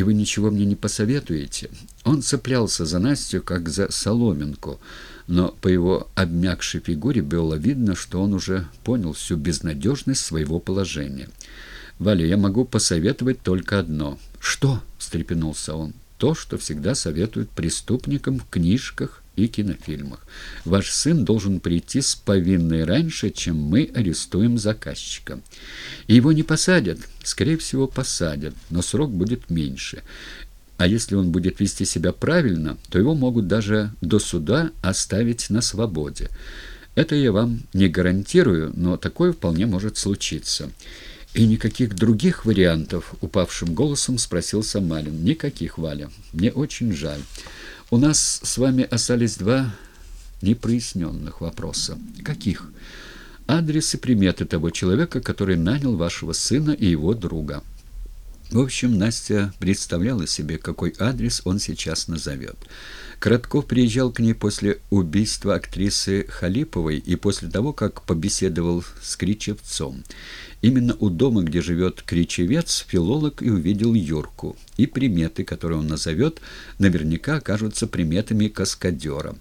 и вы ничего мне не посоветуете?» Он цеплялся за Настю, как за соломинку, но по его обмякшей фигуре было видно, что он уже понял всю безнадежность своего положения. «Валя, я могу посоветовать только одно». «Что?» — встрепенулся он. «То, что всегда советуют преступникам в книжках и кинофильмах. Ваш сын должен прийти с повинной раньше, чем мы арестуем заказчика. Его не посадят, скорее всего, посадят, но срок будет меньше. А если он будет вести себя правильно, то его могут даже до суда оставить на свободе. Это я вам не гарантирую, но такое вполне может случиться. «И никаких других вариантов?» — упавшим голосом спросил Самарин. «Никаких, Валя. Мне очень жаль». У нас с вами остались два непроясненных вопроса. Каких? Адрес и приметы того человека, который нанял вашего сына и его друга. В общем, Настя представляла себе, какой адрес он сейчас назовет. Коротков приезжал к ней после убийства актрисы Халиповой и после того, как побеседовал с Кричевцом. Именно у дома, где живет Кричевец, филолог и увидел Юрку. И приметы, которые он назовет, наверняка окажутся приметами каскадера.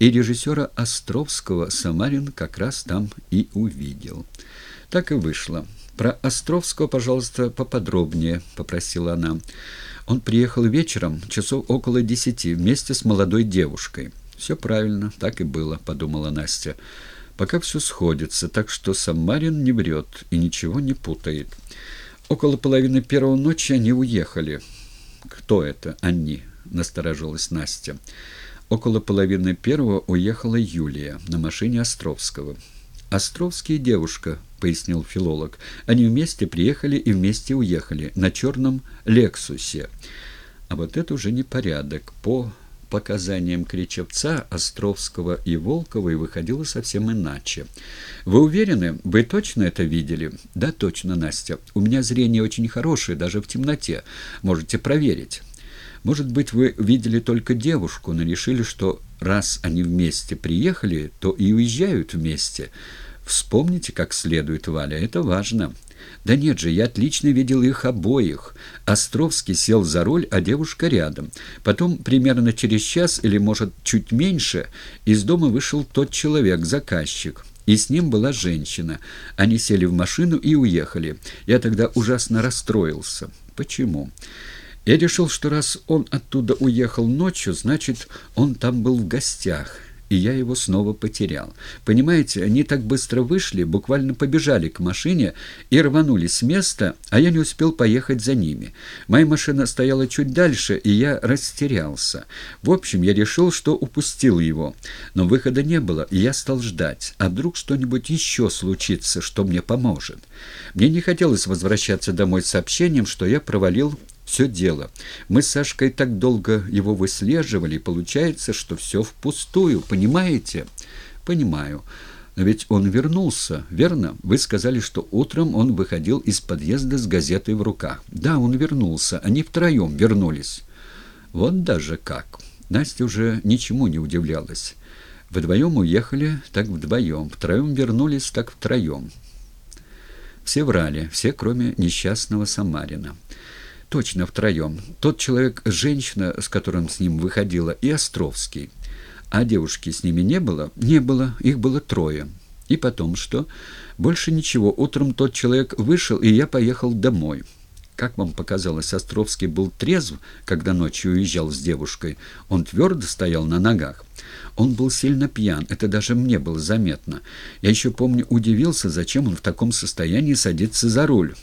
И режиссера Островского Самарин как раз там и увидел. Так и вышло. «Про Островского, пожалуйста, поподробнее», — попросила она. «Он приехал вечером, часов около десяти, вместе с молодой девушкой». «Все правильно, так и было», — подумала Настя. Пока все сходится, так что Самарин не врет и ничего не путает. Около половины первого ночи они уехали. «Кто это они?» — насторожилась Настя. Около половины первого уехала Юлия на машине Островского. «Островский девушка», — пояснил филолог. «Они вместе приехали и вместе уехали на черном «Лексусе». А вот это уже непорядок. По показаниям Кричевца, Островского и Волковой выходило совсем иначе. «Вы уверены? Вы точно это видели?» «Да, точно, Настя. У меня зрение очень хорошее, даже в темноте. Можете проверить». «Может быть, вы видели только девушку, но решили, что раз они вместе приехали, то и уезжают вместе. Вспомните как следует, Валя, это важно». Да нет же, я отлично видел их обоих. Островский сел за руль, а девушка рядом. Потом, примерно через час или, может, чуть меньше, из дома вышел тот человек, заказчик. И с ним была женщина. Они сели в машину и уехали. Я тогда ужасно расстроился. Почему? Я решил, что раз он оттуда уехал ночью, значит, он там был в гостях и я его снова потерял. Понимаете, они так быстро вышли, буквально побежали к машине и рванули с места, а я не успел поехать за ними. Моя машина стояла чуть дальше, и я растерялся. В общем, я решил, что упустил его. Но выхода не было, и я стал ждать. А вдруг что-нибудь еще случится, что мне поможет? Мне не хотелось возвращаться домой с сообщением, что я провалил все дело. Мы с Сашкой так долго его выслеживали, и получается, что все впустую, понимаете? Понимаю. Но ведь он вернулся, верно? Вы сказали, что утром он выходил из подъезда с газетой в руках. Да, он вернулся. Они втроем вернулись. Вот даже как. Настя уже ничему не удивлялась. Вдвоем уехали, так вдвоем. Втроем вернулись, так втроем. Все врали, все, кроме несчастного Самарина. Точно втроем. Тот человек, женщина, с которым с ним выходила, и Островский. А девушки с ними не было? Не было. Их было трое. И потом что? Больше ничего. Утром тот человек вышел, и я поехал домой. Как вам показалось, Островский был трезв, когда ночью уезжал с девушкой? Он твердо стоял на ногах. Он был сильно пьян, это даже мне было заметно. Я еще помню, удивился, зачем он в таком состоянии садится за руль.